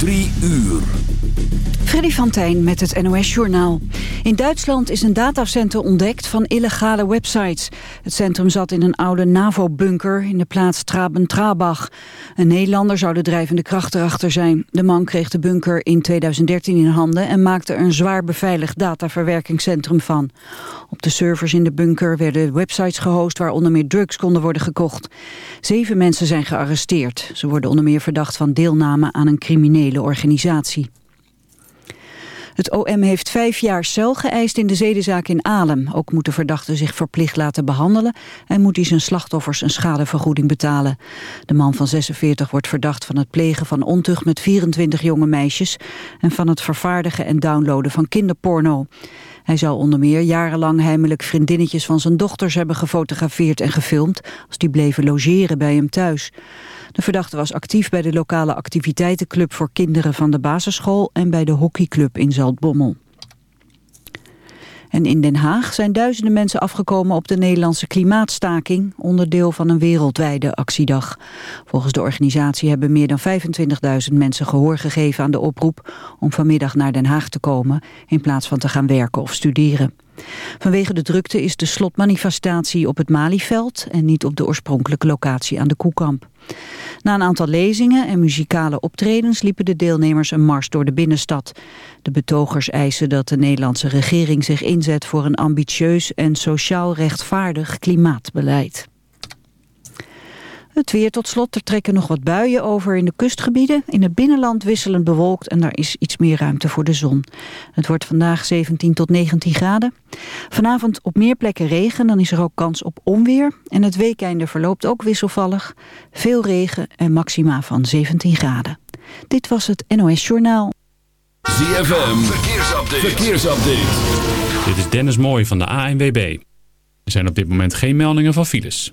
Drie uur. Freddy van Tijn met het NOS-journaal. In Duitsland is een datacenter ontdekt van illegale websites. Het centrum zat in een oude NAVO-bunker in de plaats Traben-Trabach. Een Nederlander zou de drijvende kracht erachter zijn. De man kreeg de bunker in 2013 in handen... en maakte er een zwaar beveiligd dataverwerkingscentrum van. Op de servers in de bunker werden websites gehost... waar onder meer drugs konden worden gekocht. Zeven mensen zijn gearresteerd. Ze worden onder meer verdacht van deelname aan een criminele organisatie. Het OM heeft vijf jaar cel geëist in de zedenzaak in Alem. Ook moet de verdachte zich verplicht laten behandelen... en moet hij zijn slachtoffers een schadevergoeding betalen. De man van 46 wordt verdacht van het plegen van ontucht met 24 jonge meisjes... en van het vervaardigen en downloaden van kinderporno. Hij zou onder meer jarenlang heimelijk vriendinnetjes van zijn dochters hebben gefotografeerd en gefilmd... als die bleven logeren bij hem thuis. De verdachte was actief bij de lokale activiteitenclub voor kinderen van de basisschool en bij de hockeyclub in Zaltbommel. En in Den Haag zijn duizenden mensen afgekomen op de Nederlandse klimaatstaking, onderdeel van een wereldwijde actiedag. Volgens de organisatie hebben meer dan 25.000 mensen gehoor gegeven aan de oproep om vanmiddag naar Den Haag te komen in plaats van te gaan werken of studeren. Vanwege de drukte is de slotmanifestatie op het Malieveld en niet op de oorspronkelijke locatie aan de Koekamp. Na een aantal lezingen en muzikale optredens liepen de deelnemers een mars door de binnenstad. De betogers eisen dat de Nederlandse regering zich inzet voor een ambitieus en sociaal rechtvaardig klimaatbeleid. Het weer tot slot. Er trekken nog wat buien over in de kustgebieden. In het binnenland wisselend bewolkt en daar is iets meer ruimte voor de zon. Het wordt vandaag 17 tot 19 graden. Vanavond op meer plekken regen, dan is er ook kans op onweer. En het weekende verloopt ook wisselvallig. Veel regen en maxima van 17 graden. Dit was het NOS Journaal. ZFM, verkeersupdate. verkeersupdate. Dit is Dennis Mooij van de ANWB. Er zijn op dit moment geen meldingen van files.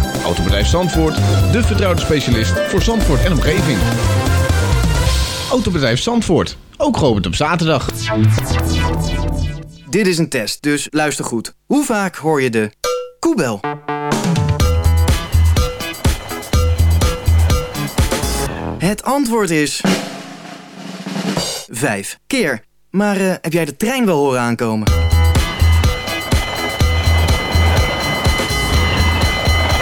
Autobedrijf Zandvoort, de vertrouwde specialist voor Zandvoort en omgeving. Autobedrijf Zandvoort, ook geopend op zaterdag. Dit is een test, dus luister goed. Hoe vaak hoor je de koebel? Het antwoord is... Vijf keer. Maar eh, heb jij de trein wel horen aankomen?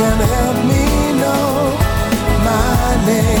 Can help me know my name.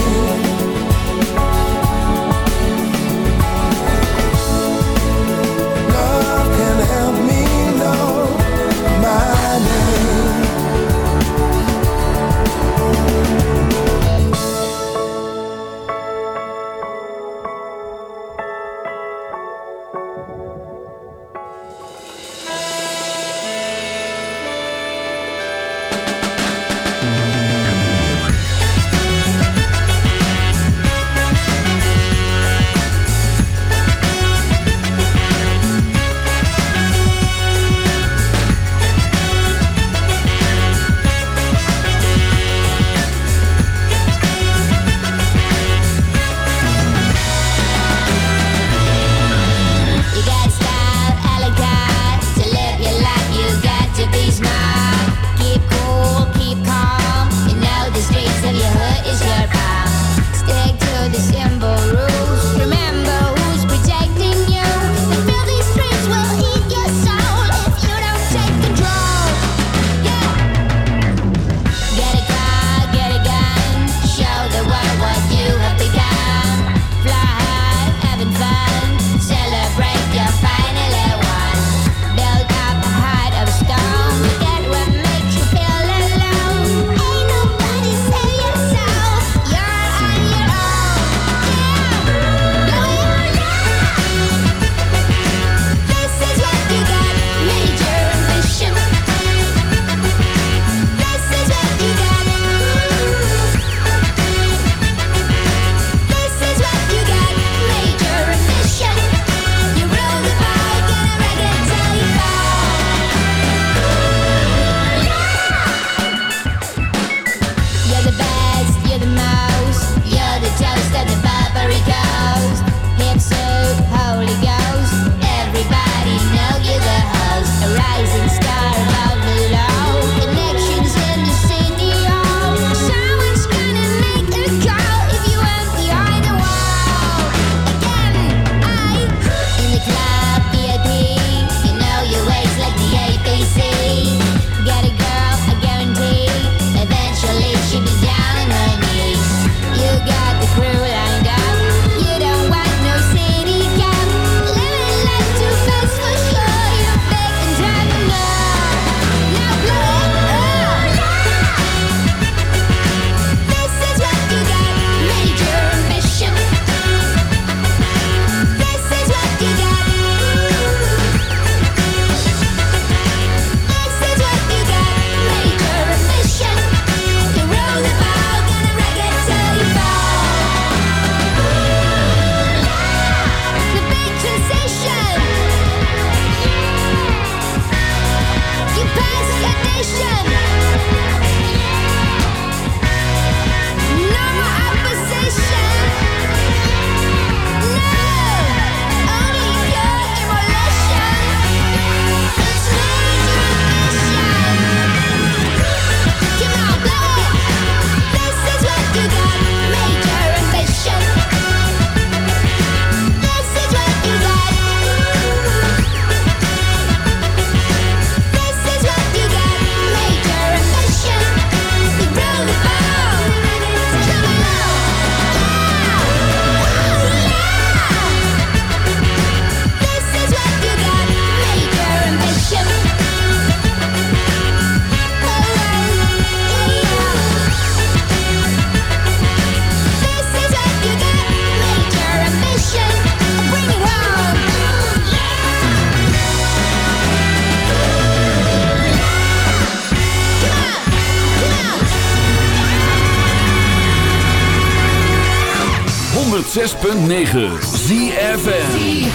106.9 ZFN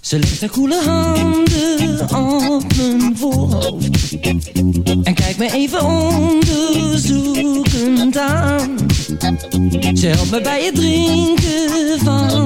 Ze legt haar koele handen op mijn voorhoofd. En kijkt me even onderzoekend aan. Ze helpt me bij het drinken van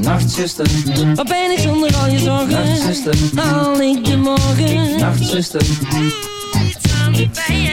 Nachtzuster, wat ben ik zonder al je zorgen? Nachtzuster, haal ik de morgen? Nachtzuster, doe iets aan de pijn.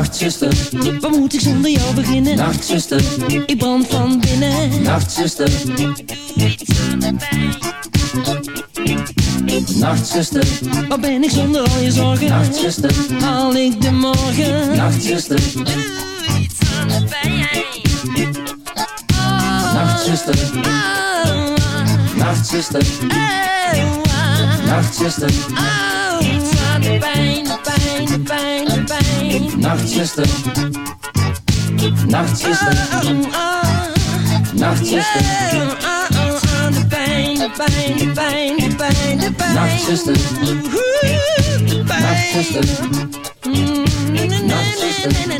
Nachtzuster, wat moet ik zonder jou beginnen? Nachtzuster, ik brand van binnen. Nachtzuster, doe iets aan de pijn. Nachtzuster, wat ben ik zonder al je zorgen? Nachtzuster, haal ik de morgen? Nachtzuster, doe iets aan de pijn. Nachtzuster, Nachtzuster, Nachtzuster, iets aan de pijn, pijn, de pijn, de pijn. Nachtzuster, Nachtzuster, Nachtzuster, aan de pijn, de pijn, de pijn, de pijn, de pijn. Nachtzuster, Nachtzuster, Nachtzuster.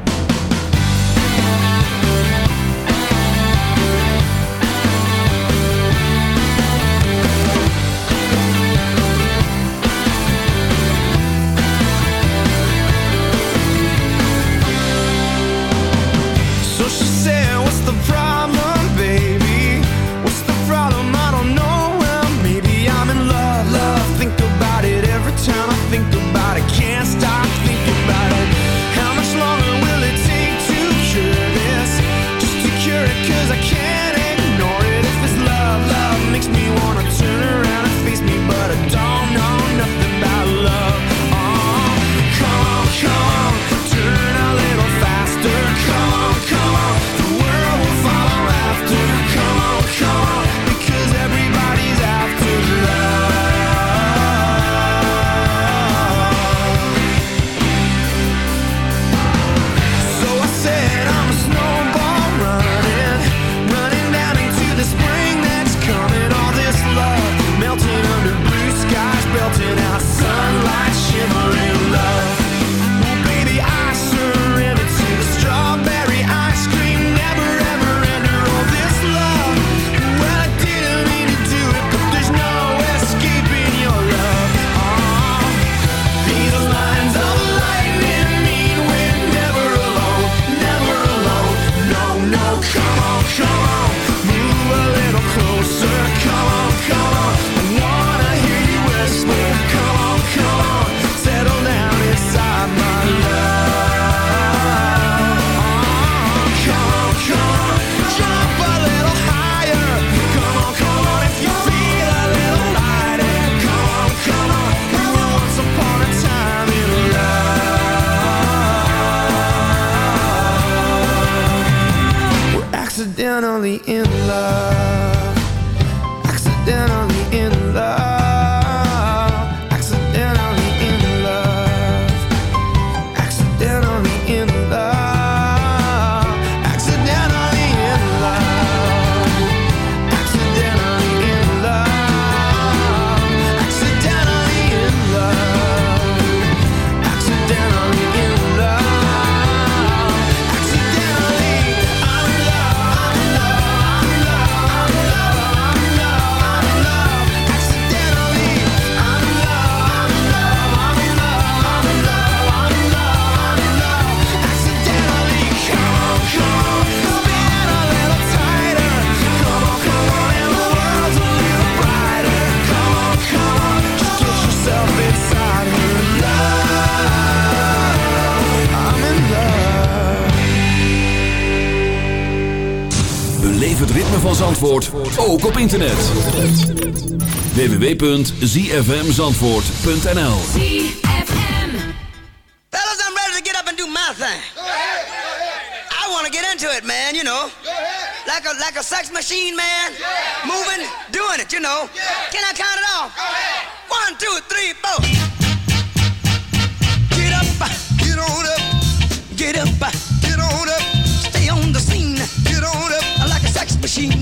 Zandvoort ook op internet. www.zfmzandvoort.nl ZFM Fellas, I'm ready to get up and do my thing. I want to get into it, man, you know. Like a, like a sex machine, man. Moving, doing it, you know. Can I count it off? One, two, three, four. Get up, get on up, get up, get on up. Stay on the scene. Get on up like a sex machine.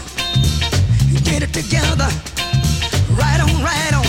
get it together. Right on, right on.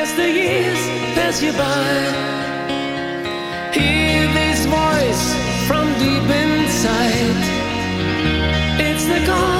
as the years pass you by. Hear this voice from deep inside. It's the God.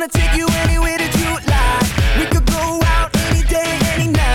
wanna take you anywhere that you like. We could go out any day, any night.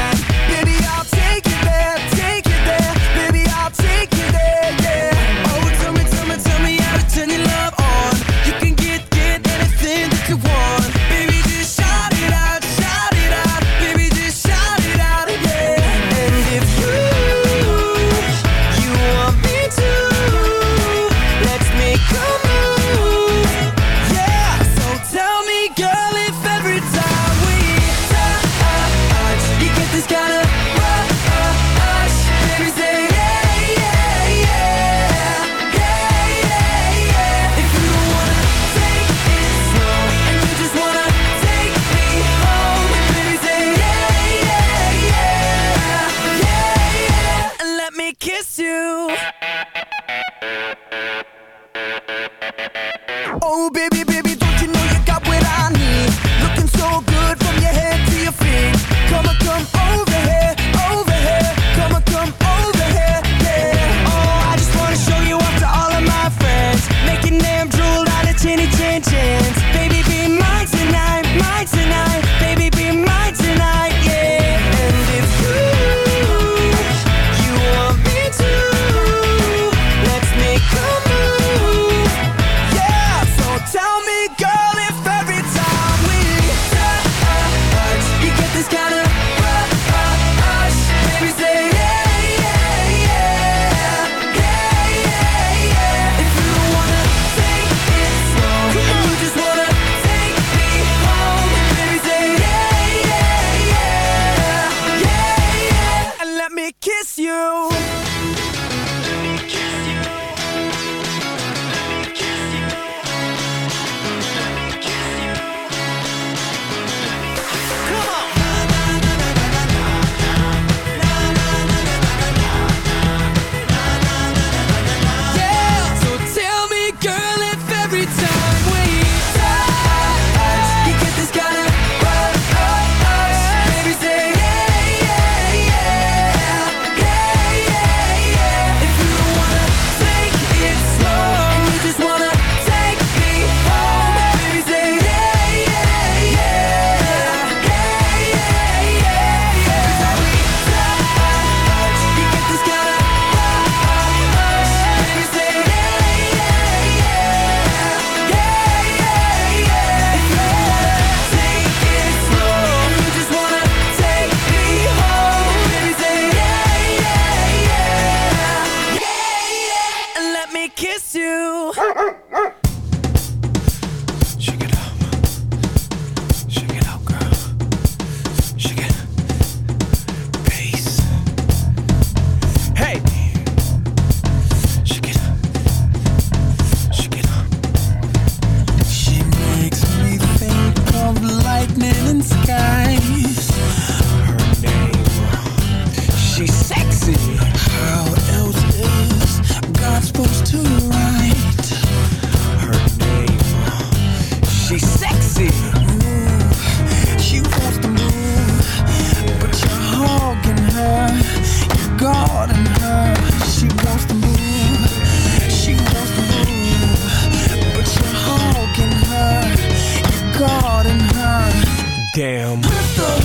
damn.